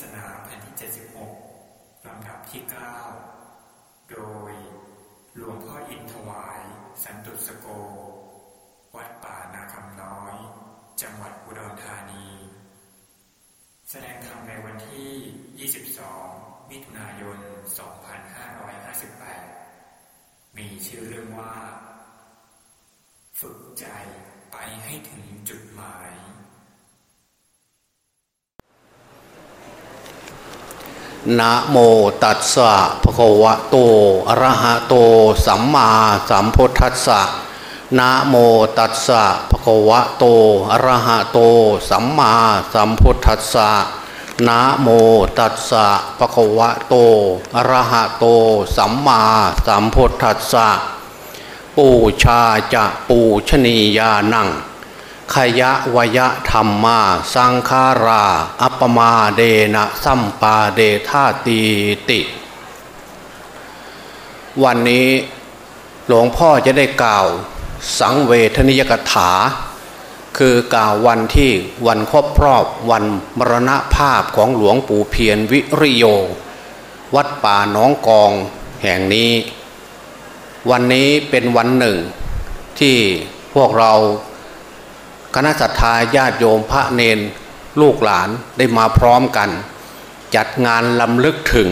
ศนาแผ่นที่ 76 ลำดับที่ 9 โดย หลวงพ่ออินทวาย สันตุสโก วัดป่านาคำน้อย จังหวัดอุดรธานี แสดงธรรมในวันที่ 22 มิถุนายน 2558 มีชื่อเรื่องว่า ฝึกใจไปให้ถึงจุดหมาย นะโมตัสสะภะคะวะโตอะระหะโต สัมมาสัมพุทธัสสะนะโมตัสสะภะคะวะโตอะระหะโต สัมมาสัมพุทธัสสะนะโมตัสสะภะคะวะโตอะระหะโต สัมมาสัมพุทธัสสะปูชาจะปูชนียานัง ขยะวยะธรรมมาสังคารา อัปมาเดนะสัมปาเดธาตีติ วันนี้หลวงพ่อจะได้กล่าวสังเวทนิยกถา คือกล่าววันที่วันครบรอบวันมรณภาพของหลวงปู่เพียรวิริโย วัดป่าน้องกองแห่งนี้ วันนี้เป็นวันหนึ่งที่พวกเรา ณะสัตยาญาติโยมพระเนนลูกหลานได้มาพร้อมกัน จัดงานลำลึกถึง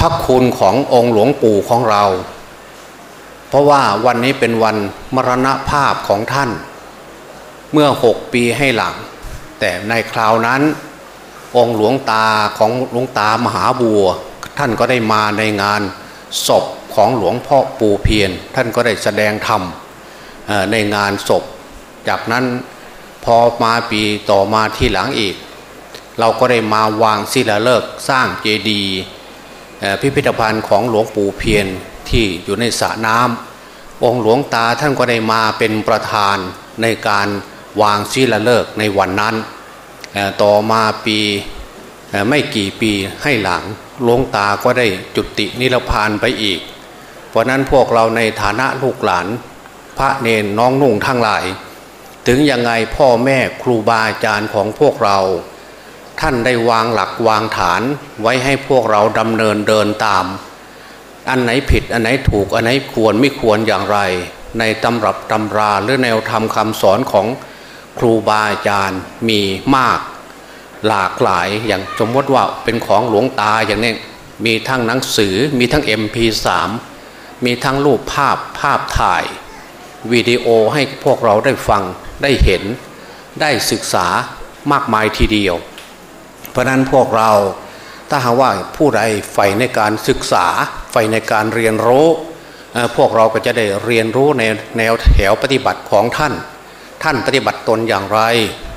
พระคุณขององค์หลวงปู่ของเรา เพราะว่าวันนี้เป็นวันมรณภาพของท่าน เมื่อหกปีให้หลัง แต่ในคราวนั้น องค์หลวงตาของหลวงตามหาบัว ท่านก็ได้มาในงานศพของหลวงพ่อปู่เพียรท่านก็ได้แสดงธรรม ในงานศพ จากนั้นพอมาปีต่อมาที่หลังอีก เราก็ได้มาวางศิลาฤกษ์สร้างเจดีย์พิพิธภัณฑ์ของหลวงปู่เพียรที่อยู่ในสระน้ำองค์หลวงตาท่านก็ได้มาเป็นประธานในการวางศิลาฤกษ์ในวันนั้น ต่อมาปีไม่กี่ปีให้หลังหลวงตาก็ได้จุตินิรพานไปอีก เพราะนั้นพวกเราในฐานะลูกหลาน พระเนนน้องนุ่งทั้งหลาย ถึงยังไงพ่อแม่ครูบาอาจารย์ของพวกเรา ท่านได้วางหลักวางฐานไว้ให้พวกเราดำเนินเดินตาม อันไหนผิดอันไหนถูกอันไหนควรไม่ควรอย่างไร ในตำรับตำราหรือแนวธรรมคำสอนของครูบาอาจารย์มีมาก หลากหลายอย่างสมมติว่าเป็นของหลวงตาอย่างนี้มีทั้งหนังสือมีทั้ง MP3 มีทั้งรูปภาพภาพถ่าย วิดีโอให้พวกเราได้ฟังได้เห็นได้ศึกษามากมายทีเดียว เพราะนั้นพวกเราถ้าหากว่าผู้ใดใฝ่ในการศึกษาใฝ่ในการเรียนรู้ พวกเราก็จะได้เรียนรู้ในแนวแถวปฏิบัติของท่าน ท่านปฏิบัติตนอย่างไร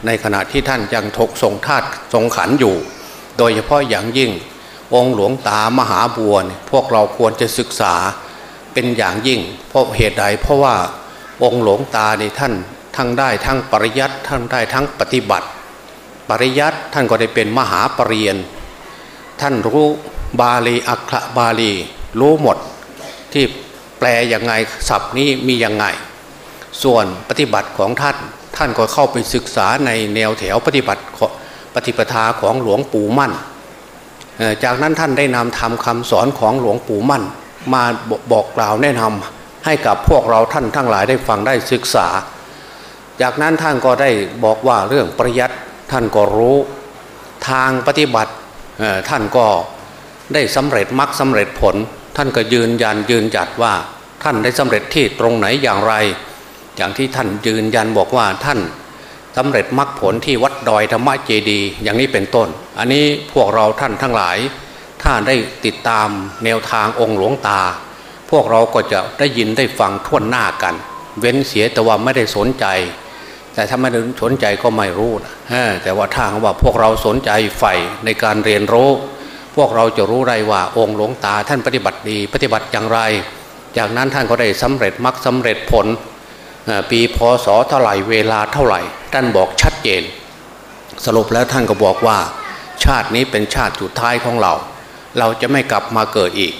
ในขณะที่ท่านยังทกทรงธาตุทรงขันอยู่ โดยเฉพาะอย่างยิ่งองค์หลวงตามหาบัวพวกเราควรจะศึกษาเป็นอย่างยิ่งเพราะเหตุใดเพราะว่า องค์หลวงตาในท่านทั้งได้ทั้งปริยัติท่านได้ทั้งปฏิบัติ ปริยัติท่านก็ได้เป็นมหาปรริญญาท่านรู้บาลีอักขระบาลี รู้หมดที่แปลอยังไงศัพท์นี้มีอยังไง ส่วนปฏิบัติของท่านท่านก็เข้าไปศึกษาในแนวแถวปฏิบัติปฏิปทาของหลวงปู่มั่น จากนั้นท่านได้นำทำคำสอนของหลวงปู่มั่น มาบอกกล่าวแนะนำ ให้กับพวกเราท่านทั้งหลายได้ฟังได้ศึกษา จากนั้นท่านก็ได้บอกว่าเรื่องปริยัติท่านก็รู้ทางปฏิบัติท่านก็ได้สำเร็จมรรคสาเร็จผล ท่านก็ยืนยันยืนจัดว่าท่านได้สำเร็จที่ตรงไหนอย่างไร อย่างที่ท่านยืนยันบอกว่าท่านสำเร็จมรรคผลที่วัดดอยธรรมเจดี อย่างนี้เป็นต้น อันนี้พวกเราท่านทั้งหลาย ถ้าได้ติดตามแนวทางองค์หลวงตา พวกเราก็จะได้ยินได้ฟังท่วนหน้ากัน เว้นเสียแต่ว่าไม่ได้สนใจ แต่ถ้าไม่ได้สนใจก็ไม่รู้นะแต่ว่าถ้าว่าพวกเราสนใจใฝ่ในการเรียนรู้ พวกเราจะรู้ไรว่าองค์หลวงตาท่านปฏิบัติดี ปฏิบัติอย่างไร จากนั้นท่านก็ได้สำเร็จมรรคสาเร็จผลปีพศเท่าไหร่เวลาเท่าไหร่ ท่านบอกชัดเจน สรุปแล้วท่านก็บอกว่า ชาตินี้เป็นชาติสุดท้ายของเรา เราจะไม่กลับมาเกิดอีก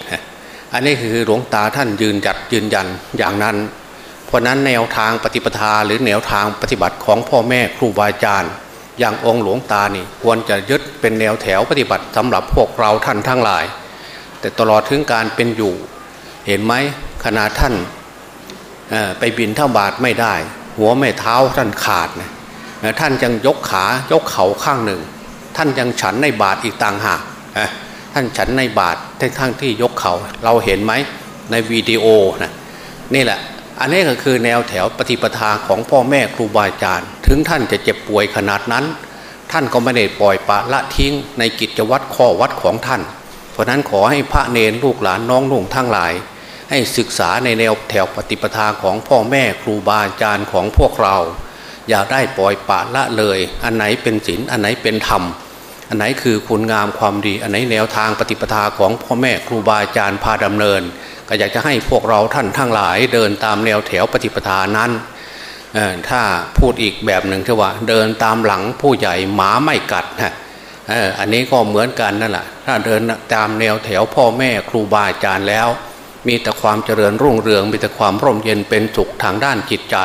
อันนี้คือหลวงตาท่านยืนจัดยืนยันอย่างนั้น เพราะนั้นแนวทางปฏิปทาหรือแนวทางปฏิบัติของพ่อแม่ครูบาอาจารย์ อย่างองค์หลวงตานี่ ควรจะยึดเป็นแนวแถวปฏิบัติสำหรับพวกเราท่านทั้งหลาย แต่ตลอดถึงการเป็นอยู่ เห็นไหมขณะท่านไปบินท่าบาทไม่ได้ หัวไม่เท้าท่านขาดนะท่านยังยกขายกเข่าข้างหนึ่ง ท่านยังฉันในบาทอีกต่างหาก ท่านฉันในบาททั้งที่ยกเขาเราเห็นไหมในวิดีโอนะนี่แหละ อันนี้ก็คือแนวแถวปฏิปทาของพ่อแม่ครูบาอาจารย์ ถึงท่านจะเจ็บป่วยขนาดนั้น ท่านก็ไม่ได้ปล่อยปะละทิ้งในกิจวัตรข้อวัดของท่าน เพราะนั้นขอให้พระเนรลูกหลานน้องนุ่งทั้งหลาย ให้ศึกษาในแนวแถวปฏิปทาของพ่อแม่ครูบาอาจารย์ของพวกเรา อย่าได้ปล่อยปะละเลย อันไหนเป็นศีลอันไหนเป็นธรรม อันไหนคือคุณงามความดี อันไหนแนวทางปฏิปทาของพ่อแม่ครูบาอาจารย์พาดำเนิน ก็อยากจะให้พวกเราท่านทั้งหลายเดินตามแนวแถวปฏิปทานั้นถ้าพูดอีกแบบหนึ่งที่ว่า เดินตามหลังผู้ใหญ่หมาไม่กัดนะอันนี้ก็เหมือนกันนั่นแหละถ้าเดินตามแนวแถวพ่อแม่ครูบาอาจารย์แล้ว มีแต่ความเจริญรุ่งเรืองมีแต่ความร่มเย็นเป็นสุขทางด้านจิตใจ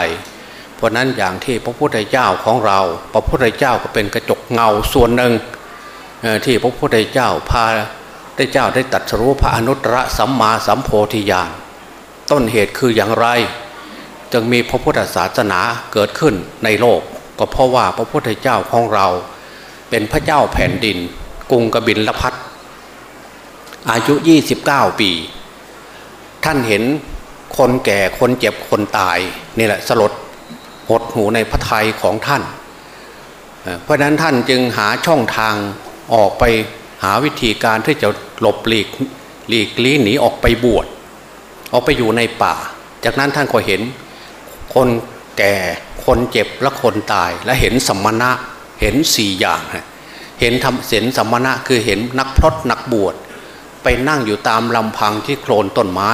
เพราะนั้นอย่างที่พระพุทธเจ้าของเรา พระพุทธเจ้าก็เป็นกระจกเงาส่วนหนึ่ง ที่พระพุทธเจ้าพาได้เจ้าได้ตัดสรู้พระอนุตตรสัมมาสัมโพธิญาณต้นเหตุคืออย่างไร จึงมีพระพุทธศาสนาเกิดขึ้นในโลก ก็เพราะว่าพระพุทธเจ้าของเรา เป็นพระเจ้าแผ่นดิน กรุงกบินลพัทอายุ 29 ปี ท่านเห็นคนแก่คนเจ็บคนตายนี่แหละสลดหดหูในพระทัยของท่าน เพราะนั้นท่านจึงหาช่องทาง ออกไปหาวิธีการที่จะหลบหลีกหลีกลี้หนีออกไปบวชออกไปอยู่ในป่า จากนั้นท่านก็เห็น คนแก่คนเจ็บและคนตายและเห็นสัมมณะเห็นสี่อย่างเห็นทำเห็นสัมมณะคือเห็นนักพรตนักบวชไปนั่งอยู่ตามลำพังที่โคลนต้นไม้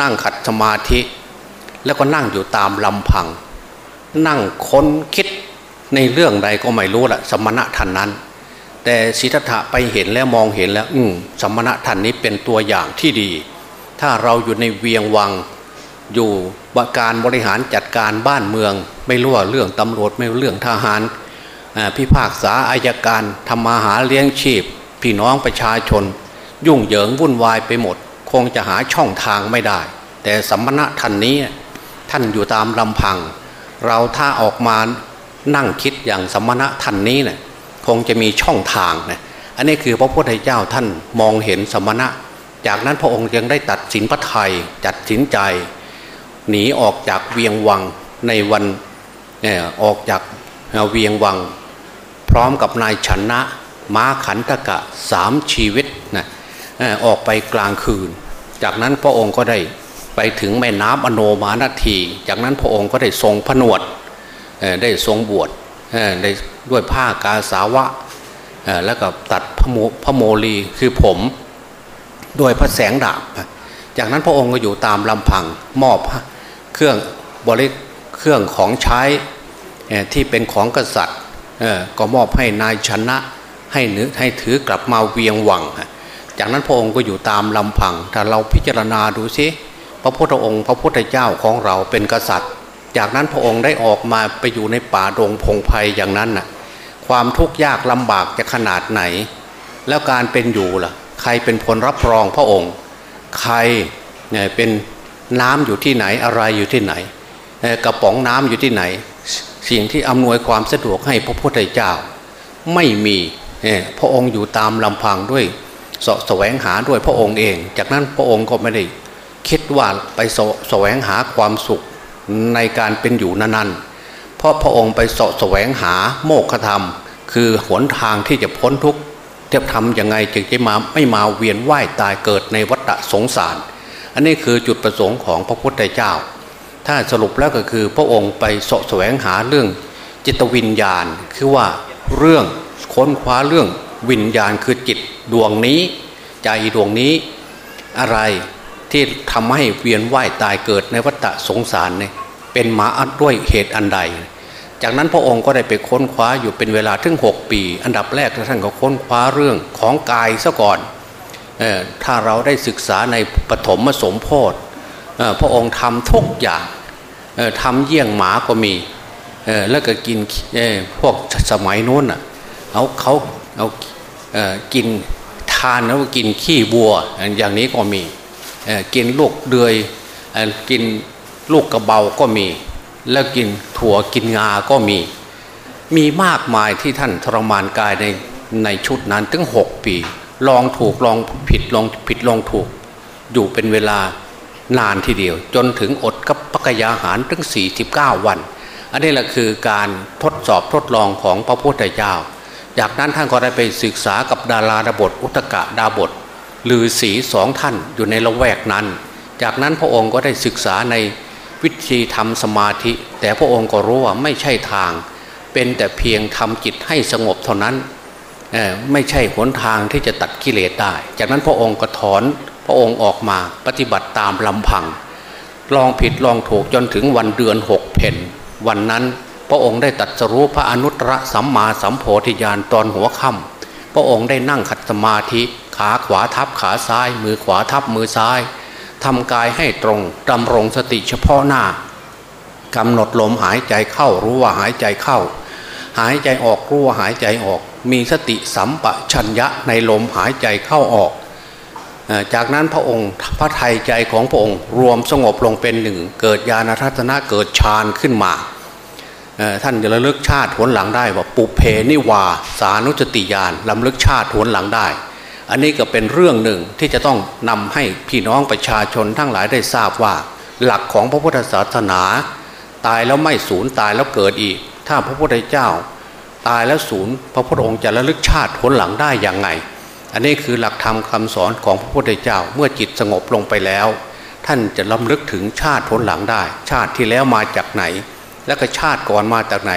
นั่งขัดสมาธิ แล้วก็นั่งอยู่ตามลำพัง นั่งค้นคิดในเรื่องใดก็ไม่รู้ละสมณะท่านนั้น แต่สิทธัตถะไปเห็นแล้วมองเห็นแล้ว อืสมณะท่านนี้เป็นตัวอย่างที่ดี ถ้าเราอยู่ในเวียงวังอยู่การบริหารจัดการบ้านเมือง ไม่รู้ว่าเรื่องตำรวจไม่รู้เรื่องทหารพิพากษาอายการทำมาหาเลี้ยงชีพ พี่น้องประชาชน ยุ่งเหยิงวุ่นวายไปหมด คงจะหาช่องทางไม่ได้ แต่สัมมณะท่านนี้ท่านอยู่ตามลำพัง เราถ้าออกมานั่งคิดอย่างสมณะท่านนี้เนะี่ย คงจะมีช่องทางนะอันนี้คือพระพุทธเจ้าท่านมองเห็นสมณะ จากนั้นพระองค์ยังได้ตัดสินพระไทยจัดสินใจ หนีออกจากเวียงวังในวันออกจากเวียงวัง พร้อมกับนายชนะม้าขันตกะสามชีวิตนะออกไปกลางคืน จากนั้นพระองค์ก็ได้ไปถึงแม่น้ำอโนมานาที จากนั้นพระองค์ก็ได้ทรงผนวดได้ทรงบวช ได้ด้วยผ้ากาสาวะแล้วก็ตัดพระโมพระโมลีคือผมด้วยพระแสงดาบ จากนั้นพระองค์ก็อยู่ตามลำพังมอบเครื่องบริเครื่องของใช้ที่เป็นของกษัตริย์ก็มอบให้นายชนะให้นึกให้ถือกลับมาเวียงวัง จากนั้นพระองค์ก็อยู่ตามลำพัง ถ้าเราพิจารณาดูซิพระพุทธองค์ พระพุทธเจ้าของเราเป็นกษัตริย์ จากนั้นพระองค์ได้ออกมาไปอยู่ในป่าดงพงไพ่อย่างนั้นน่ะความทุกข์ยากลำบากจะขนาดไหน แล้วการเป็นอยู่ล่ะ ใครเป็นผลรับรองพระองค์ ใครเนี่ยเป็นน้ำอยู่ที่ไหนอะไรอยู่ที่ไหนกระป๋องน้ำอยู่ที่ไหน สิ่งที่อำนวยความสะดวกให้พระพุทธเจ้า ไม่มีพระองค์อยู่ตามลำพังด้วยสแสวงหาด้วยพระองค์เอง จากนั้นพระองค์ก็ไม่ได้คิดว่าไปสแสวงหาความสุข ในการเป็นอยู่นั้นๆ เพราะพระองค์ไปสาะแสวงหาโมกขธรรม คือหนทางที่จะพ้นทุกข์จะทำยังไงจึงจะมาไม่มาเวียนว่ายตายเกิดในวัฏสงสาร อันนี้คือจุดประสงค์ของพระพุทธเจ้า ถ้าสรุปแล้วก็คือพระองค์ไปสาะแสวงหาเรื่องจิตวิญญาณ คือว่าเรื่องค้นคว้าเรื่องวิญญาณคือจิตดวงนี้ ใจดวงนี้อะไร ที่ทำให้เวียนว่ายตายเกิดในวัฏสงสารเนี่ยเป็นมาด้วยเหตุอันใด จากนั้นพระองค์ก็ได้ไปค้นคว้าอยู่เป็นเวลาถึงหกปี อันดับแรกท่านก็ค้นคว้าเรื่องของกายซะก่อนออถ้าเราได้ศึกษาในปฐมสมโพธิพระองค์ทำทุกอย่างทำเยี่ยงหมาก็มีเออแล้วก็กินเออพวกสมัยโน้นอะเอาเขาเอากินทานแล้วกินขี้บัวอย่างนี้ก็มี กินลูกเดือยกินลูกกระเบาก็มี แล้วกินถั่วกินงาก็มี มีมากมายที่ท่านทรมานกายในในชุดนั้นถึงหกปี ลองถูกลองผิดลองผิดลองถูก อยู่เป็นเวลานานทีเดียว จนถึงอดกับปักยาหารถึง 49 วัน อันนี้แหละคือการทดสอบทดลองของพระพุทธเจ้า จากนั้นท่านก็ได้ไปศึกษากับดาราดาบทอุตกะดาบท หรือสีสองท่านอยู่ในละแวกนั้น จากนั้นพระองค์ก็ได้ศึกษาในวิธีทำสมาธิ แต่พระองค์ก็รู้ว่าไม่ใช่ทาง เป็นแต่เพียงทำจิตให้สงบเท่านั้นไม่ใช่หนทางที่จะตัดกิเลสได้ จากนั้นพระองค์ก็ถอนพระองค์ออกมาปฏิบัติตามลำพัง ลองผิดลองถูกจนถึงวันเดือนหกเพนวันนั้นพระองค์ได้ตัดสรู้พระอนุตตรสัมมาสัมโพธิญาณตอนหัวค่ำพระองค์ได้นั่งขัดสมาธิ ขาขวาทับขาซ้าย มือขวาทับมือซ้ายทำกายให้ตรงดำรงสติเฉพาะหน้ากำหนดลมหายใจเข้ารู้ว่าหายใจเข้า หายใจออกรู้ว่าหายใจออก มีสติสัมปชัญญะในลมหายใจเข้าออก จากนั้นพระองค์พระไทยใจของพระองค์รวมสงบลงเป็นหนึ่ง เกิดญาณทัศนะเกิดฌานขึ้นมา ท่านจะระลึกชาติหวนหลังได้ว่าปุเพนิวาสานุจติญาณลำลึกชาติหวนหลังได้ อันนี้ก็เป็นเรื่องหนึ่งที่จะต้องนำให้พี่น้องประชาชนทั้งหลายได้ทราบว่า หลักของพระพุทธศาสนา ตายแล้วไม่สูญตายแล้วเกิดอีก ถ้าพระพุทธเจ้า ตายแล้วสูญพระพุทธองค์จะระลึกชาติหวนหลังได้อย่างไง อันนี้คือหลักธรรมคาสอนของพระพุทธเจ้าเมื่อจิตสงบลงไปแล้ว ท่านจะล้ำลึกถึงชาติผลหลังได้ ชาติที่แล้วมาจากไหน และก็ชาติก่อนมาจากไหน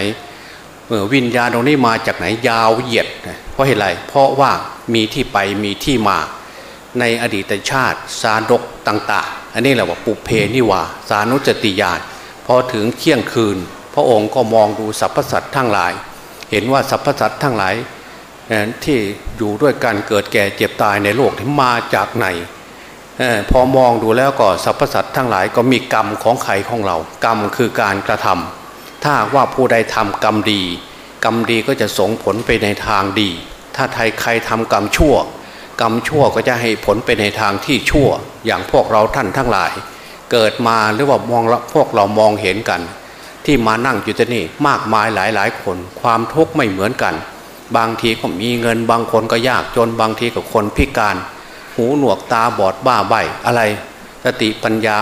วิญญาณตรงนี้มาจากไหนยาวเหยียด เพราะเหตุไรเพราะว่ามีที่ไปมีที่มาในอดีตชาติสาดกต่าง ๆ อันนี้แหละว่าปุเพนิวาสานุจติญาณพอถึงเที่ยงคืน พระองค์ก็มองดูสรรพสัตว์ทั้งหลาย เห็นว่าสรรพสัตว์ทั้งหลายที่อยู่ด้วยกันเกิดแก่เจ็บตายในโลกที่มาจากไหนพอมองดูแล้วก็สรรพสัตว์ทั้งหลายก็มีกรรมของใครของเรา กรรมคือการกระทำ ถ้าว่าผู้ใดทำกรรมดี กรรมดีก็จะส่งผลไปในทางดี ถ้าใครใครทำกรรมชั่ว กรรมชั่วก็จะให้ผลไปในทางที่ชั่ว อย่างพวกเราท่านทั้งหลาย เกิดมาหรือว่ามองพวกเรามองเห็นกัน ที่มานั่งอยู่ที่นี่มากมายหลายหลายคน ความทุกข์ไม่เหมือนกัน บางทีก็มีเงินบางคนก็ยากจนบางทีก็คนพิการ หูหนวกตาบอดบ้าใบอะไรสติปัญญา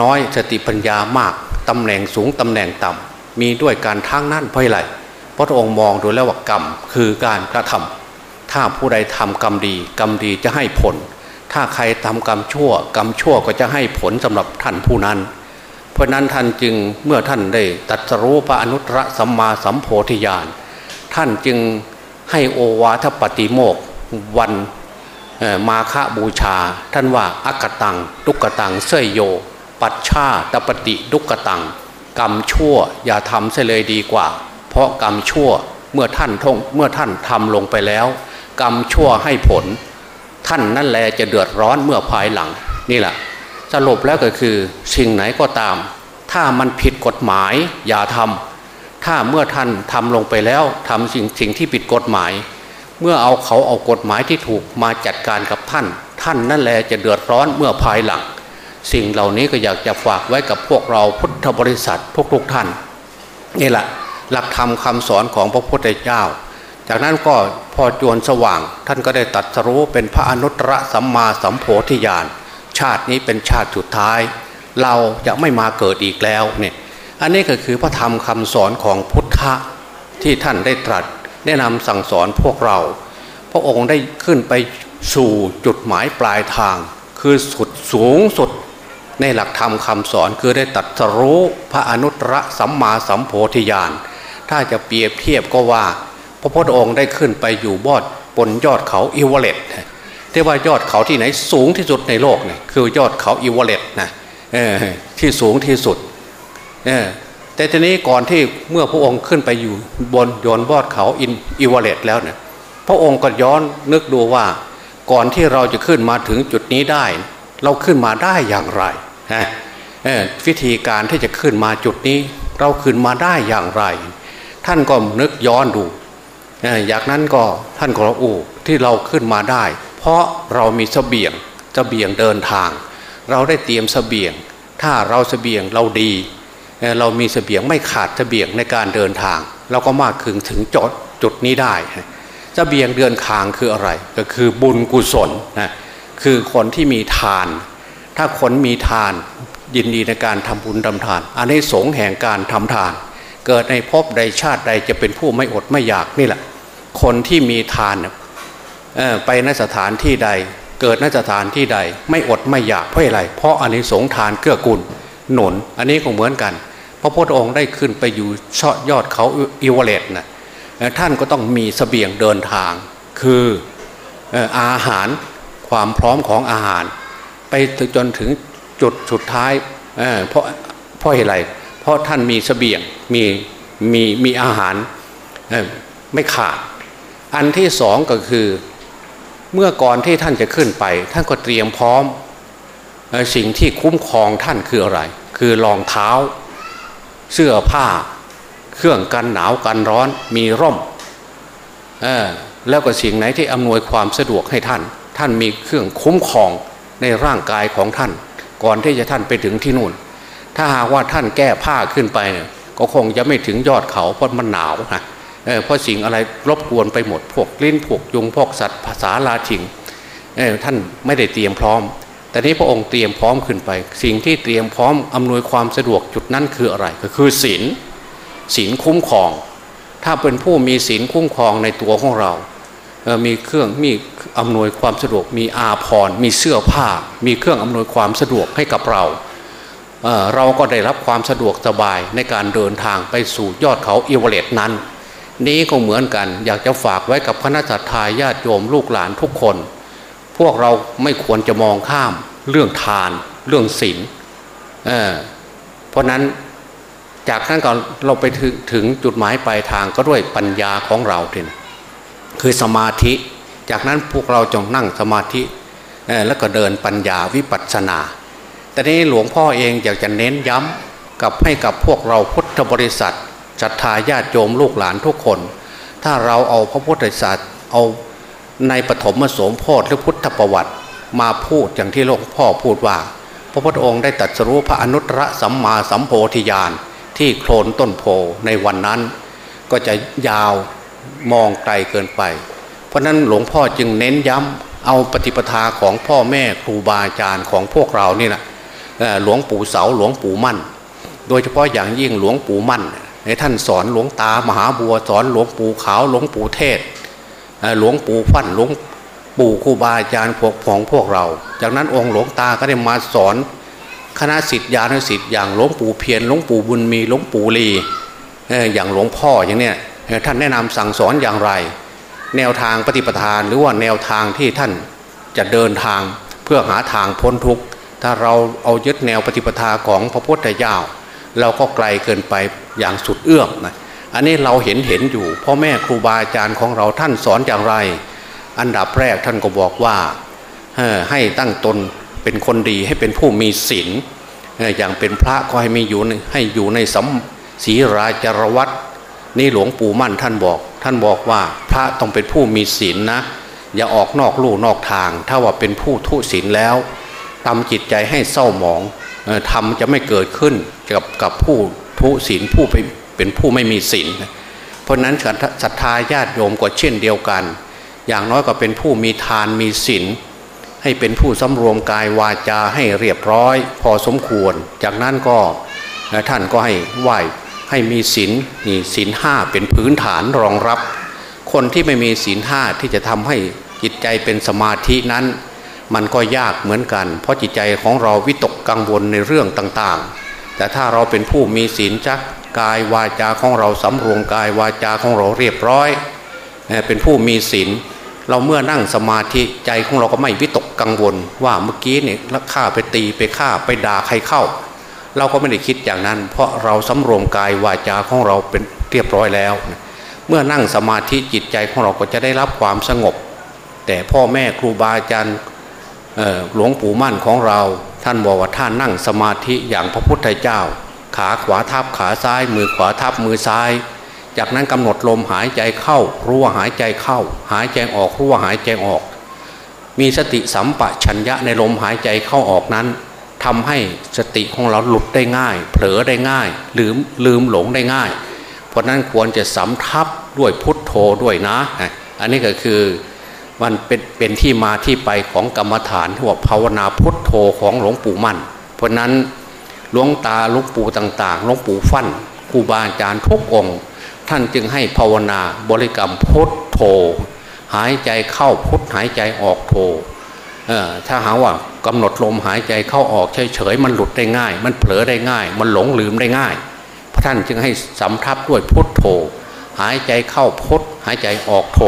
น้อยสติปัญญามากตำแหน่งสูงตำแหน่งต่ำ มีด้วยการทั้งนั้นเพราะอะไรพระองค์มองดูแล้วว่ากรรมคือการกระทำถ้าผู้ใดทำกรรมดีกรรมดีจะให้ผล ถ้าใครทำกรรมชั่ว กรรมชั่วก็จะให้ผลสำหรับท่านผู้นั้น เพราะนั้นท่านจึงเมื่อท่านได้ตัดสรู้พระอนุตตรสัมมาสัมโพธิญาณท่านจึงให้โอวาทปฏิโมกวันมาฆบูชา ท่านว่าอักตัง ทุกตังเสยโย ปัชชาตปฏิทุกตัง กรรมชั่ว อย่าทำเสียเลยดีกว่า เพราะกรรมชั่วเมื่อท่านทงเมื่อท่านทำลงไปแล้ว กรรมชั่วให้ผล ท่านนั่นแหละจะเดือดร้อนเมื่อภายหลังนี่แหละสรุปแล้วก็คือสิ่งไหนก็ตาม ถ้ามันผิดกฎหมายอย่าทำถ้าเมื่อท่านทำลงไปแล้วทำสิ่งสิ่งที่ผิดกฎหมาย เมื่อเอาเขาเอากฎหมายที่ถูกมาจัดการกับท่าน ท่านนั่นแหละจะเดือดร้อนเมื่อภายหลัง สิ่งเหล่านี้ก็อยากจะฝากไว้กับพวกเราพุทธบริษัททุกๆท่านนี่แหละหลักธรรมคาสอนของพระพุทธเจ้า จากนั้นก็พอจวนสว่าง ท่านก็ได้ตัดสรู้เป็นพระอนุตตรสัมมาสัมโพธิญาณชาตินี้เป็นชาติสุดท้าย เราจะไม่มาเกิดอีกแล้วเนี่ยอันนี้ก็คือพระธรรมคำสอนของพุทธะที่ท่านได้ตรัสแนะนำสั่งสอนพวกเรา พระองค์ได้ขึ้นไปสู่จุดหมายปลายทาง คือสุดสูงสุด ในหลักธรรมคำสอนคือได้ตัดรู้พระอนุตตรสัมมาสัมโพธิญาณถ้าจะเปรียบเทียบก็ว่า พระพุทธองค์ได้ขึ้นไปอยู่บอดบนยอดเขาเอเวอเรสต์ที่ว่ายอดเขาที่ไหนสูงที่สุดในโลกเนี่ยคือยอดเขาเอเวอเรสต์นะที่สูงที่สุดแต่ทีนี้ก่อนที่เมื่อพระองค์ขึ้นไปอยู่บนยอดเขาเอเวอเรสต์แล้วเนี่ยพระองค์ก็ย้อนนึกดูว่า ก่อนที่เราจะขึ้นมาถึงจุดนี้ได้ เราขึ้นมาได้อย่างไร วิธีการที่จะขึ้นมาจุดนี้ เราขึ้นมาได้อย่างไร ท่านก็นึกย้อนดูอย่างนั้นก็ท่านก็โอ้ที่เราขึ้นมาได้ เพราะเรามีเสบียงเสบียงเดินทาง เราได้เตรียมเสบียง ถ้าเราเสบียงเราดี เรามีเสบียงไม่ขาดเสบียงในการเดินทาง เราก็มากถึงถึงจดจุดนี้ได้เสบียงเดินทางคืออะไร ก็คือบุญกุศลนะคือคนที่มีทาน ถ้าคนมีทานยินดีในการทำบุญทำทาน อันนี้สงแห่งการทำทาน เกิดในภพใดชาติใดจะเป็นผู้ไม่อดไม่อยากนี่แหละ คนที่มีทานไปนสถานที่ใด เกิดนสถานที่ใด ไม่อดไม่อยากเพราะอะไร เพราะอันนี้สงทานเกื้อกูลหนุน อันนี้ก็เหมือนกัน พระพุทธองค์ได้ขึ้นไปอยู่ชอดยอดเขาอิวเลตนะท่านก็ต้องมีสเสบียงเดินทาง คืออาหารความพร้อมของอาหาร ไปจนถึงจุดสุดท้ายเเพราะเพราะอะไร เพราะท่านมีสเสบียงมีมีมีอาหารไม่ขาด อันที่สองก็คือเมื่อก่อนที่ท่านจะขึ้นไป ท่านก็เตรียมพร้อมสิ่งที่คุ้มครองท่านคืออะไร คือรองเท้า เสื้อผ้า เครื่องกันหนาวกันร้อนมีร่มแล้วก็สิ่งไหนที่อำนวยความสะดวกให้ท่าน ท่านมีเครื่องคุ้มครอง ในร่างกายของท่าน ก่อนที่จะท่านไปถึงที่นู่น ถ้าหากว่าท่านแก้ผ้าขึ้นไปเนี่ยก็คงจะไม่ถึงยอดเขาเพราะมันหนาวนะเเพราะสิ่งอะไรรบกวนไปหมดพวกลิ้นพวกยุงพวกสัตว์ภาษาลาถิงท่านไม่ได้เตรียมพร้อม แต่นี้พระองค์เตรียมพร้อมขึ้นไป สิ่งที่เตรียมพร้อมอำนวยความสะดวกจุดนั้นคืออะไร ก็คือศีลศีลคุ้มครอง ถ้าเป็นผู้มีศีลคุ้มครองในตัวของเรา มีเครื่องมีอำนวยความสะดวกมีอาภรมีเสื้อผ้า มีเครื่องอำนวยความสะดวกให้กับเราเราก็ได้รับความสะดวกสบายในการเดินทางไปสู่ยอดเขาอิวเลตนั้น นี้ก็เหมือนกันอยากจะฝากไว้กับคณะทาญาติโยมลูกหลานทุกคน พวกเราไม่ควรจะมองข้ามเรื่องทาน เรื่องศีลเเพราะนั้นจากนั้นก็เราไปถึงถึงจุดหมายปลายทางก็ด้วยปัญญาของเราเอง คือสมาธิ จากนั้นพวกเราจงนั่งสมาธิแล้วก็เดินปัญญาวิปัสสนา แต่นี้หลวงพ่อเองอยากจะเน้นย้ำกับให้กับพวกเราพุทธบริษัทศรัทธาญาติโยมลูกหลานทุกคน ถ้าเราเอาพระพุทธศาสตร์เอาในปฐมสมโพธิหรือพุทธประวัติมาพูดอย่างที่หลวงพ่อพูดว่า พระพุทธองค์ได้ตรัสรู้พระอนุตตรสัมมาสัมโพธิญาณที่โคลนต้นโพในวันนั้น ก็จะยาว มองไกลเกินไป เพราะนั้นหลวงพ่อจึงเน้นย้ำเอาปฏิปทาของพ่อแม่ครูบาอาจารย์ของพวกเรานี่แหละหลวงปู่เสาหลวงปู่มั่น โดยเฉพาะอย่างยิ่งหลวงปู่มั่นในท่านสอนหลวงตามหาบัวสอนหลวงปู่ขาวหลวงปู่เทศหลวงปู่ฟั่นหลวงปู่ครูบาอาจารย์พวกของพวกเรา จากนั้นองค์หลวงตาก็ได้มาสอนคณะสิทธิญาณสิทธิ์อย่างหลวงปู่เพียรหลวงปู่บุญมีหลวงปู่ลีอย่างหลวงพ่ออย่างเนี้ย ท่านแนะนำสั่งสอนอย่างไร แนวทางปฏิปทานหรือว่าแนวทางที่ท่านจะเดินทางเพื่อหาทางพ้นทุกข์ถ้าเราเอายึดแนวปฏิปทาของพระพุทธเจ้าเราก็ไกลเกินไปอย่างสุดเอื้อมนะอันนี้เราเห็นเห็นอยู่พ่อแม่ครูบาอาจารย์ของเราท่านสอนอย่างไร อันดับแรกท่านก็บอกว่าให้ตั้งตนเป็นคนดีให้เป็นผู้มีศีลอย่างเป็นพระก็ให้มีอยู่ให้อยู่ในสัมศีราจารวัต นี่หลวงปู่มั่นท่านบอก ท่านบอกว่าพระต้องเป็นผู้มีศีลนะอย่าออกนอกลู่นอกทาง ถ้าว่าเป็นผู้ทุศีลแล้วทำจิตใจให้เศร้าหมองทำจะไม่เกิดขึ้นกับกับผู้ทุศีลผู้เป็นผู้ไม่มีศีลเพราะนั้นศรัทธาญาติโยมก็เช่นเดียวกัน อย่างน้อยก็เป็นผู้มีทานมีศีลให้เป็นผู้สำรวมกายวาจาให้เรียบร้อย พอสมควร จากนั้นก็ท่านก็ให้ไหว ให้มีศีลนี่ศีลห้าเป็นพื้นฐานรองรับ คนที่ไม่มีศีลห้าที่จะทำให้จิตใจเป็นสมาธินั้น มันก็ยากเหมือนกัน เพราะจิตใจของเราวิตกกังวลในเรื่องต่างๆ แต่ถ้าเราเป็นผู้มีศีลจักกายวาจาของเราสำรวมกายวาจาของเราเรียบร้อย เป็นผู้มีศีลเราเมื่อนั่งสมาธิใจของเราก็ไม่วิตกกังวล ว่าเมื่อกี้เนี่ยลักฆ่าไปตีไปฆ่าไปด่าใครเข้า เราก็ไม่ได้คิดอย่างนั้น เพราะเราสำรวมกายวาจาของเราเป็นเรียบร้อยแล้ว เมื่อนั่งสมาธิจิตใจของเราก็จะได้รับความสงบ แต่พ่อแม่ครูบาอาจารย์หลวงปู่มั่นของเรา ท่านบอกว่าท่านนั่งสมาธิอย่างพระพุทธเจ้า ขาขวาทับขาซ้าย มือขวาทับมือซ้าย จากนั้นกำหนดลมหายใจเข้า รู้ว่าหายใจเข้า หายใจออกรู้ว่าหายใจออก มีสติสัมปชัญญะในลมหายใจเข้าออกนั้น ทำให้สติของเราหลุดได้ง่าย เผลอได้ง่าย ลืมลืมหลงได้ง่าย เพราะนั้นควรจะสำทับด้วยพุทโธด้วยนะ อันนี้ก็คือมันเป็นเป็นที่มาที่ไปของกรรมฐานที่ว่าภาวนาพุทโธของหลวงปู่มั่น เพราะนั้นหลวงตาหลวงปู่ต่างๆหลวงปู่ฟั่นครูบาอาจารย์ทุกองค์ ท่านจึงให้ภาวนาบริกรรมพุทโธ หายใจเข้าพุทหายใจออกโธ ถ้าหาว่ากำหนดลมหายใจเข้าออกเฉยๆมันหลุดได้ง่าย มันเผลอได้ง่าย มันหลงลืมได้ง่าย พระท่านจึงให้สำทับด้วยพุทโธหายใจเข้าพุทหายใจออกโธ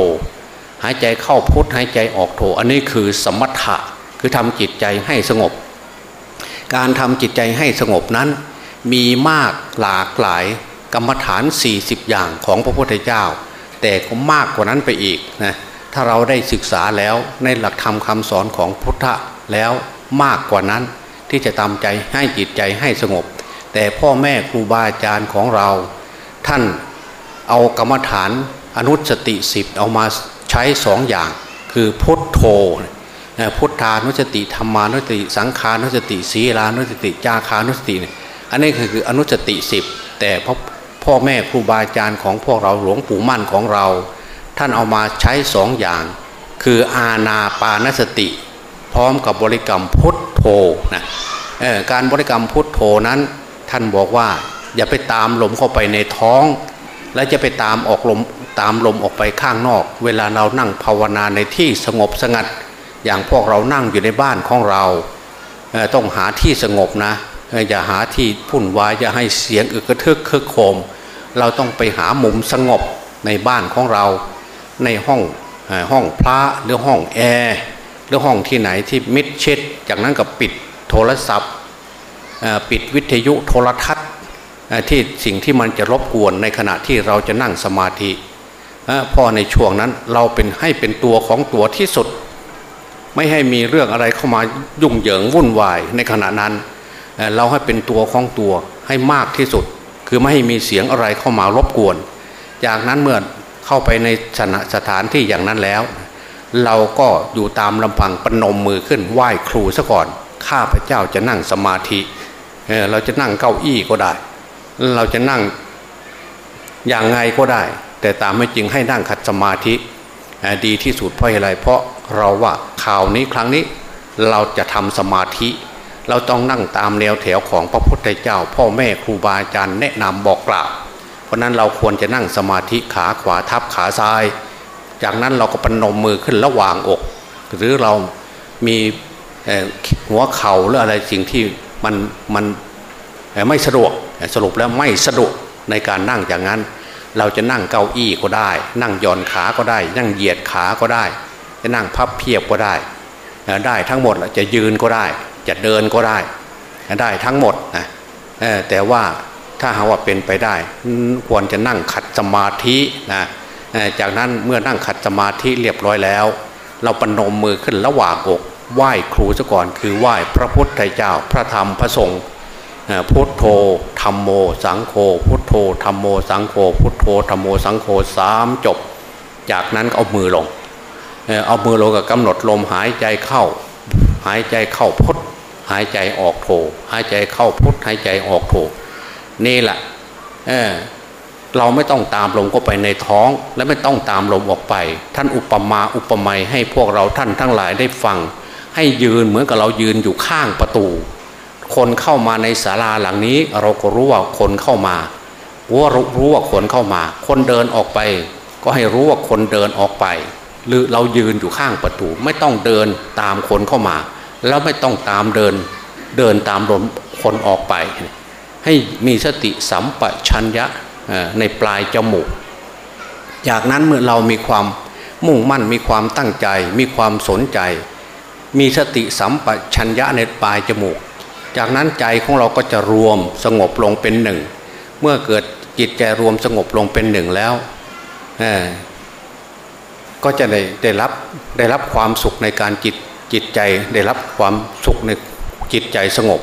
หายใจเข้าพุทหายใจออกโธอันนี้คือสมถะคือทำจิตใจให้สงบ การทำจิตใจให้สงบนั้น มีมากหลากหลายกรรมฐาน 40 อย่างของพระพุทธเจ้า แต่ก็มากกว่านั้นไปอีกนะ ถ้าเราได้ศึกษาแล้วในหลักธรรมคาสอนของพุทธะแล้วมากกว่านั้นที่จะทำใจให้จิตใจให้สงบ แต่พ่อแม่ครูบาอาจารย์ของเรา ท่านเอากรรมฐานอนุสติสิบเอามาใช้สองอย่าง คือพุทโธพุทธานุสติธรรมานุสติ สังขานุสติศีลานุสติจาคานุสติอันนี้คือออนุสติสิบแต่พ่อพ่อแม่ครูบาอาจารย์ของพวกเราหลวงปู่มั่นของเรา ท่านเอามาใช้สองอย่าง คืออาณาปานสติ พร้อมกับบริกรรมพุทโธนะการบริกรรมพุทโธนั้น ท่านบอกว่าอย่าไปตามลมเข้าไปในท้อง และจะไปตามออกลมตามลมออกไปข้างนอก เวลาเรานั่งภาวนาในที่สงบสงัด อย่างพวกเรานั่งอยู่ในบ้านของเราต้องหาที่สงบนะอย่าหาที่พุ่นวายอย่าให้เสียงอึกระทึกคึกโคม เราต้องไปหามุมสงบในบ้านของเรา ในห้องห้องพระหรือห้องแอร์หรือห้องที่ไหนที่มิดชิดจากนั้นก็ปิดโทรศัพท์ปิดวิทยุโทรทัศน์ที่สิ่งที่มันจะรบกวนในขณะที่เราจะนั่งสมาธิพอในช่วงนั้นเราเป็นให้เป็นตัวของตัวที่สุด ไม่ให้มีเรื่องอะไรเข้ามายุ่งเหยิงวุ่นวายในขณะนั้น เราให้เป็นตัวของตัวให้มากที่สุด คือไม่ให้มีเสียงอะไรเข้ามารบกวน จากนั้นเมื่อ เข้าไปในสถานที่อย่างนั้นแล้ว เราก็อยู่ตามลำพังปนมมือขึ้นไหว้ครูซะก่อน ข้าพเจ้าจะนั่งสมาธิเเราจะนั่งเก้าอี้ก็ได้ เราจะนั่งอย่างไงก็ได้ แต่ตามไม่จริงให้นั่งขัดสมาธิดีที่สุดเพราะอะไรเพราะเราว่าข่าวนี้ครั้งนี้เราจะทำสมาธิ เราต้องนั่งตามแนวแถวของพระพุทธเจ้า พ่อแม่ครูบาอาจารย์แนะนำบอกกล่าว ราะนั้นเราควรจะนั่งสมาธิขาขวาทับขาซ้าย จากนั้นเราก็ปนมมือขึ้นระหว่างอก หรือเรามีหัวเข่าหรืออะไรสิ่งที่มันมันไม่สะดวกสรุปแล้วไม่สะดวกในการนั่งอย่างนั้น เราจะนั่งเก้าอี้ก็ได้ นั่งย่อนขาก็ได้ นั่งเหยียดขาก็ได้ จะนั่งพับเพียบก็ได้ ได้ทั้งหมดจะยืนก็ได้ จะเดินก็ได้ ได้ทั้งหมดนะแต่ว่า ถ้าหาว่าเป็นไปได้ ควรจะนั่งขัดสมาธินะจากนั้นเมื่อนั่งขัดสมาธิเรียบร้อยแล้ว เราปนมมือขึ้นระหว่างอกไหว้ครูซะก่อนคือไหว้พระพุทธเจ้าพระธรรมพระสงฆ์พุทโธธรรมโม สังโฆพุทโธธรรมโมสังโฆพุทโธธรรมโมสังโฆสามจบ จากนั้นเอามือลงเอามือลงกับกำหนดลมหายใจเข้า หายใจเข้าพุทหายใจออกโถหายใจเข้าพุทหายใจออกโถ นี่แหละเออเราไม่ต้องตามลมก็ไปในท้อง และไม่ต้องตามลมออกไป ท่านอุปมาอุปไมยให้พวกเราท่านทั้งหลายได้ฟัง ให้ยืนเหมือนกับเรายืนอยู่ข้างประตู คนเข้ามาในศาลาหลังนี้ เราก็รู้ว่าคนเข้ามาว่ารู้ว่าคนเข้ามา คนเดินออกไป ก็ให้รู้ว่าคนเดินออกไป หรือเรายืนอยู่ข้างประตู ไม่ต้องเดินตามคนเข้ามา แล้วไม่ต้องตามเดิน เดินตามลมคนออกไป ให้มีสติสัมปชัญญะในปลายจมูก จากนั้นเมื่อเรามีความมุ่งมั่นมีความตั้งใจ มีความสนใจ มีสติสัมปชัญญะในปลายจมูก จากนั้นใจของเราก็จะรวมสงบลงเป็นหนึ่ง เมื่อเกิดจิตใจรวมสงบลงเป็นหนึ่งแล้วก็จะได้ได้รับได้รับความสุขในการจิตจิตใจได้รับความสุขในจิตใจสงบ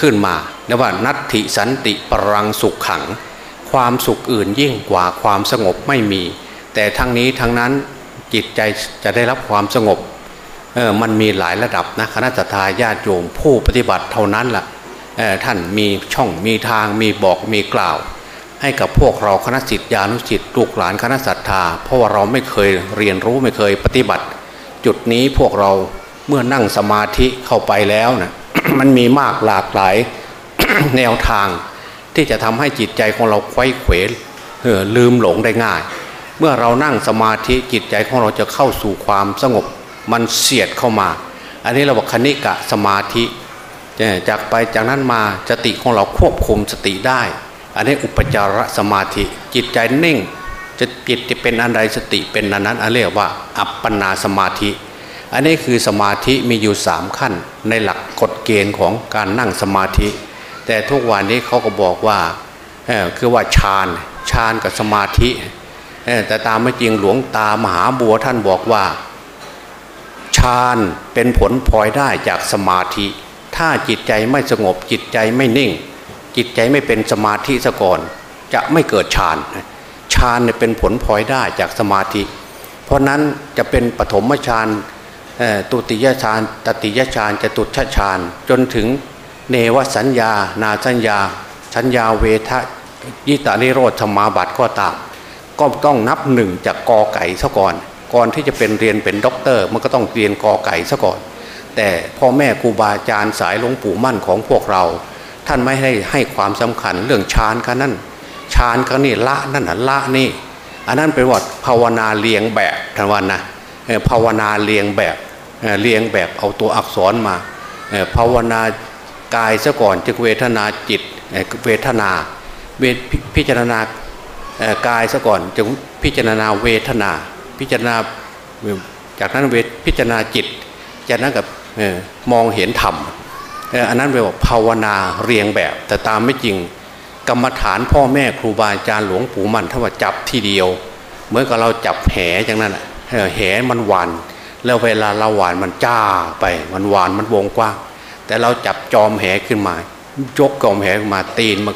ขึ้นมาเรียกว่านัตถิสันติปรังสุขขัง ความสุขอื่นยิ่งกว่าความสงบไม่มี แต่ทั้งนี้ทั้งนั้นจิตใจจะได้รับความสงบเออมันมีหลายระดับนะคณะทาญาติโยมผู้ปฏิบัติเท่านั้นละ่ะท่านมีช่องมีทางมีบอกมีกล่าว ให้กับพวกเราคณะสิทธิานุสิทธิ์ลูกหลานคณะศรัทธาเพราะว่าเราไม่เคยเรียนรู้ไม่เคยปฏิบัติ จุดนี้พวกเราเมื่อนั่งสมาธิเข้าไปแล้วนะ มันมีมากหลากหลายแนวทาง ที่จะทำให้จิตใจของเราไข้เขวลืมหลงได้ง่าย เมื่อเรานั่งสมาธิจิตใจของเราจะเข้าสู่ความสงบมันเสียดเข้ามา อันนี้เราบอกคณิกะสมาธิจากไปจากนั้นมาสติของเราควบคุมสติได้ อันนี้อุปจารสมาธิจิตใจนิ่งจะจิตจะเป็นอันใดสติเป็นนั้นนั้นอันเรียกว่า อัปปนาสมาธิ อันนี้คือสมาธิมีอยู่สามขั้น ในหลักกฎเกณฑ์ของการนั่งสมาธิ แต่ทุกวันนี้เขาก็บอกว่าคือว่าฌานฌานกับสมาธิแต่ตามไม่จริงหลวงตามหาบัวท่านบอกว่าฌานเป็นผลพลอยได้จากสมาธิ ถ้าจิตใจไม่สงบจิตใจไม่นิ่ง จิตใจไม่เป็นสมาธิซะก่อน จะไม่เกิดฌานฌานเป็นผลพลอยได้จากสมาธิ เพราะนั้นจะเป็นปฐมฌาน ตุติยฌานตติยฌานจะตุชฌานจนถึงเนวสัญญา นาสัญญา สัญญาเวทะยิตานิโรธธรรมาบัตก็ตาม ก็ต้องนับหนึ่งจากกอไก่ซะก่อน ก่อนที่จะเป็นเรียนเป็นด็อกเตอร์มันก็ต้องเรียนกอไก่ซะก่อน แต่พ่อแม่ครูบาอาจารย์สายหลวงปู่มั่นของพวกเรา ท่านไม่ให้ให้ความสำคัญเรื่องฌานกันนั่นฌานกันนี่ละนั่นละนี่ อันนั้นเป็นวัดภาวนาเลียงแบบทันวันนะ ภาวนาเลียงแบบเลียงแบบเอาตัวอักษรมาภาวนากายซะก่อนจึงเวทนาจิตเวทนาเวพิจารณากายซะก่อนจึงพิจารณาเวทนา พิจารณาจากนั้นเวทพิจารณาจิต จากนั้นกับมองเห็นธรรมอันนั้นเรียกว่าภาวนาเรียงแบบ แต่ตามไม่จริงกรรมฐานพ่อแม่ครูบาอาจารย์หลวงปู่มันถ้าว่าจับทีเดียว เหมือนกับเราจับแหอย่างนั้น แหมันหวาน แล้วเวลาเราหวานมันจ้าไป มันหวานมันวงกว้าง แต่เราจับจอมแหขึ้นมา ยกกอมแหขึ้นมาตีนมัน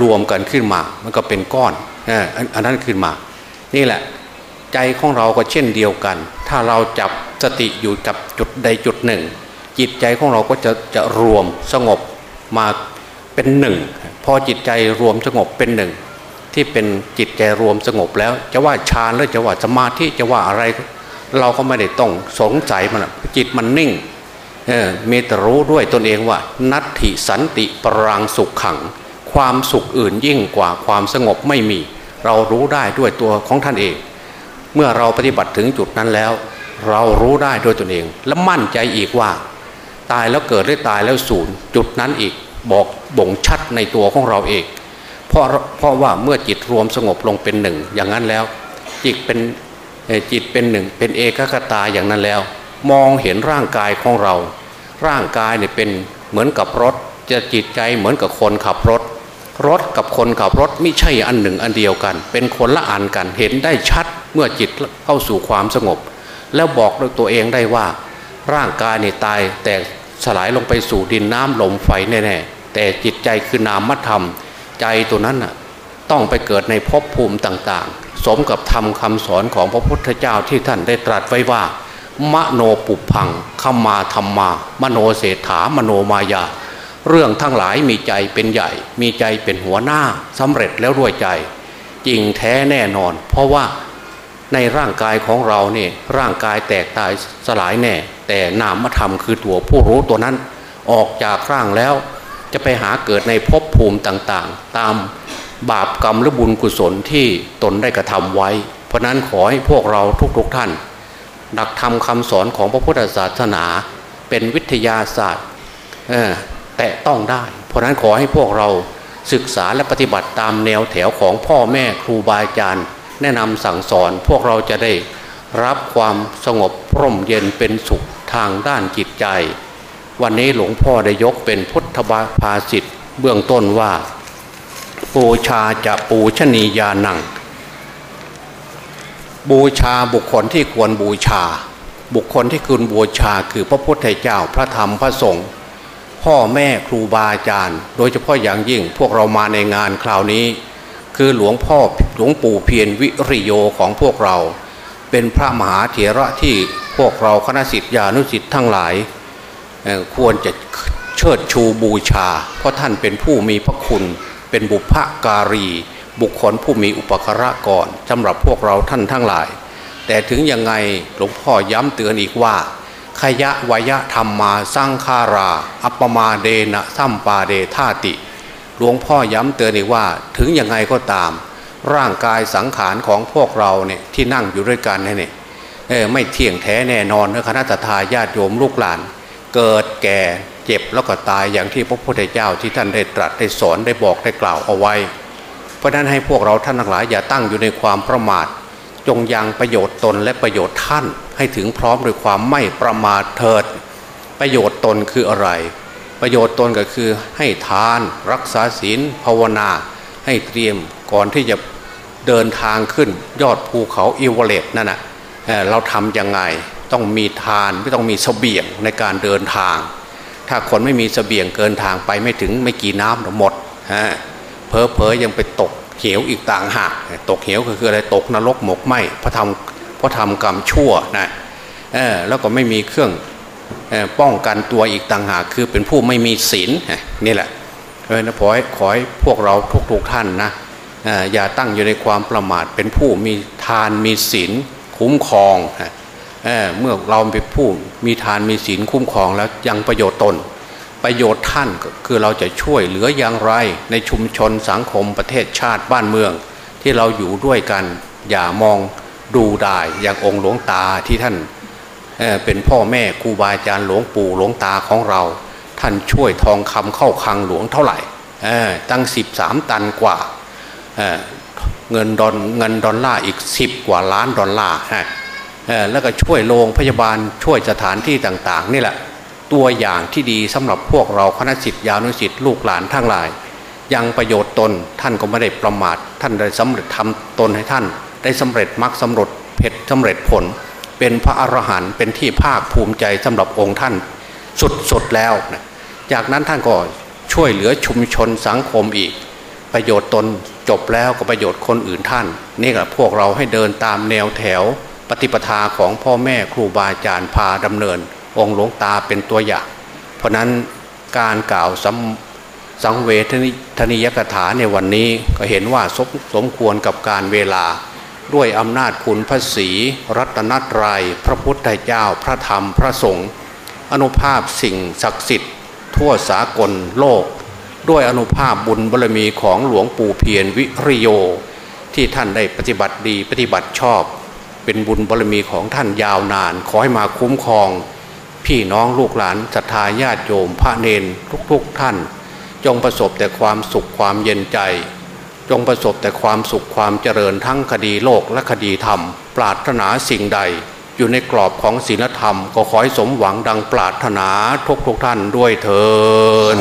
รวมกันขึ้นมา มันก็เป็นก้อนอันนั้นขึ้นมา นี่แหละ ใจของเราก็เช่นเดียวกัน ถ้าเราจับสติอยู่กับจุดใดจุดหนึ่ง จิตใจของเราก็จะจะรวมสงบมาเป็นหนึ่ง พอจิตใจรวมสงบเป็นหนึ่ง ที่เป็นจิตใจรวมสงบแล้ว จะว่าฌานหรือจะว่าสมาธิจะว่าอะไร เราก็ไม่ได้ต้องสงสัยมันจิตมันนิ่งเออมีแต่รู้ด้วยตนเองว่า นัตถิสันติปรังสุขขัง ความสุขอื่นยิ่งกว่าความสงบไม่มี เรารู้ได้ด้วยตัวของท่านเอง เมื่อเราปฏิบัติถึงจุดนั้นแล้ว เรารู้ได้โดยตนเอง และมั่นใจอีกว่า ตายแล้วเกิดหรือตายแล้วสูญจุดนั้นอีกบอกบ่งชัดในตัวของเราเอง เพราะเพราะว่าเมื่อจิตรวมสงบลงเป็นหนึ่ง อย่างนั้นแล้ว จิตเป็นจิตเป็นหนึ่ง เป็นเอกคตาอย่างนั้นแล้ว มองเห็นร่างกายของเรา ร่างกายเนี่ยเป็นเหมือนกับรถ จะจิตใจเหมือนกับคนขับรถ รถกับคนขับรถไม่ใช่อันหนึ่งอันเดียวกัน เป็นคนละอันกันเห็นได้ชัดเมื่อจิตเข้าสู่ความสงบ แล้วบอกด้วยตัวเองได้ว่า ร่างกายเนี่ยตายแต่สลายลงไปสู่ดินน้ำลมไฟแน่ๆแต่จิตใจคือนามธรรม ใจตัวนั้นน่ะต้องไปเกิดในภพภูมิต่างๆ สมกับธรรมคำสอนของพระพุทธเจ้าที่ท่านได้ตรัสไว้ว่ามโนปุพังขมาธรรมา มโนเศรษฐามโนมายา เรื่องทั้งหลายมีใจเป็นใหญ่ มีใจเป็นหัวหน้าสำเร็จแล้วด้วยใจ จริงแท้แน่นอน เพราะว่าในร่างกายของเราเนี่ยร่างกายแตกตายสลายแน่ แต่นามธรรมคือตัวผู้รู้ตัวนั้น ออกจากร่างแล้ว จะไปหาเกิดในภพภูมิต่างๆ ตามบาปกรรมหรือบุญกุศลที่ตนได้กระทำไว้ เพราะนั้นขอให้พวกเราทุกๆทท่านดักทำคำสอนของพระพุทธศาสนา เป็นวิทยาศาสตร์แต่ต้องได้ เพราะนั้นขอให้พวกเราศึกษาและปฏิบัติตามแนวแถวของพ่อแม่ครูบาอาจารย์ แนะนำสั่งสอนพวกเราจะได้รับความสงบร่มเย็นเป็นสุขทางด้านจิตใจ วันนี้หลวงพ่อได้ยกเป็นพุทธบาภาสิทธิ์เบื้องต้นว่าบูชาจะปูชนียานัง บูชาบุคคลที่ควรบูชา บุคคลที่ควรบูชาคือพระพุทธเจ้าพระธรรมพระสงฆ์พพ่อแม่ครูบาอาจารย์ โดยเฉพาะอย่างยิ่งพวกเรามาในงานคราวนี้ คือหลวงพ่อหลวงปู่เพียรวิริโยของพวกเรา เป็นพระมหาเถระที่พวกเราคณะสิทธิานุสิทธิ์ทั้งหลาย ควรจะเชิดชูบูชา เพราะท่านเป็นผู้มีพระคุณ เป็นบุพการี บุคคลผู้มีอุปการะก่อนสำหรับพวกเราท่านทั้งหลาย แต่ถึงยังไงหลวงพ่อย้ำเตือนอีกว่า ขยะวยะธรรมมาสร้างคารา อัปมาเดนะสัมปาเดธาติ หลวงพ่อย้ำเตือนอีกว่าถึงยังไงก็ตาม ร่างกายสังขารของพวกเราเนี่ยที่นั่งอยู่ด้วยกันเนี่ยไม่เที่ยงแท้แน่นอนนะคณะทาญาติโยมลูกหลาน เกิดแก่เจ็บแล้วก็ตายอย่างที่พระพุทธเจ้าที่ท่านได้ตรัสได้สอนได้บอกได้กล่าวเอาไว้ เพราะนั้นให้พวกเราท่านทั้งหลายอย่าตั้งอยู่ในความประมาท จงยังประโยชน์ตนและประโยชน์ท่านให้ถึงพร้อมด้วยความไม่ประมาทเถิด ประโยชน์ตนคืออะไร ประโยชน์ตนก็คือให้ทาน รักษาศีลภาวนา ให้เตรียมก่อนที่จะเดินทางขึ้นยอดภูเขาอิวเลตนั่นนะเราทำยังไง ต้องมีทานไม่ต้องมีเสบียงในการเดินทาง ถ้าคนไม่มีเสบียงเกินทางไปไม่ถึงไม่กี่น้ำหมดฮะเพอเพอยังไปตกเหวอีกต่างหากตกเหวก็คืออะไรตกนรกหมกไหมเพราะทำเพราะทำกรรมชั่วนะแล้วก็ไม่มีเครื่องป้องกันตัวอีกต่างหากคือเป็นผู้ไม่มีศีลนี่แหละเออนะขอให้ขอให้พวกเราทุกๆท่านนะอย่าตั้งอยู่ในความประมาทเป็นผู้มีทานมีศีลคุ้มครอง เเมื่อเราเป็นผู้มีทานมีศีลคุ้มครองแล้วยังประโยชน์ตน ประโยชน์ท่านคือเราจะช่วยเหลืออย่างไร ในชุมชนสังคมประเทศชาติบ้านเมือง ที่เราอยู่ด้วยกันอย่ามองดูได้อย่างองค์หลวงตาที่ท่านเเป็นพ่อแม่ครูบาอาจารย์หลวงปู่หลวงตาของเรา ท่านช่วยทองคำเข้าคลังหลวงเท่าไหร่ตั้งสิบสามตันกว่าเงินดอนเงินดอลลาร์อีกสิบกว่าล้านดอลลาร์ แล้วก็ช่วยโรงพยาบาลช่วยสถานที่ต่างๆ นี่แหละ ตัวอย่างที่ดีสำหรับพวกเราคณะสิทธิยานุสิทธิ์ลูกหลานทั้งหลาย ยังประโยชน์ตนท่านก็ไม่ได้ประมาท ท่านได้สำเร็จทำตนให้ท่าน ได้สำเร็จมรรคสำเร็จเพชรสำเร็จผล เป็นพระอรหันต์เป็นที่ภาคภูมิใจสำหรับองค์ท่าน สุดๆแล้วนะจากนั้นท่านก็ช่วยเหลือชุมชนสังคมอีก ประโยชน์ตนจบแล้วก็ประโยชน์คนอื่นท่าน นี่แหละพวกเราให้เดินตามแนวแถว ปฏิปทาของพ่อแม่ครูบาอาจารย์พาดำเนิน องค์หลวงตาเป็นตัวอย่าง เพราะนั้นการกล่าวสสังเวทนิยกถาในวันนี้ก็เห็นว่าสมสมควรกับการเวลา ด้วยอำนาจคุณพระศีรัตนตรยัย พระพุทธเจ้าพระธรรมพระสงฆ์อนุภาพสิ่งศักดิ์สิทธิ์ ทั่วสากลโลก ด้วยอนุภาพบุญบารมีของหลวงปู่เพียรวิริโย ที่ท่านได้ปฏิบัติดีปฏิบัติชอบ เป็นบุญบารมีของท่านยาวนาน ขอให้มาคุ้มครอง พี่น้องลูกหลานศรัทธาญาติโยมพระเนนทุกๆทท่าน จงประสบแต่ความสุขความเย็นใจ จงประสบแต่ความสุขความเจริญทั้งคดีโลกและคดีธรรม ปรารถนาสิ่งใด อยู่ในกรอบของศีลธรรม ก็ขอให้สมหวังดังปรารถนาทุกทุกท่านด้วยเถิด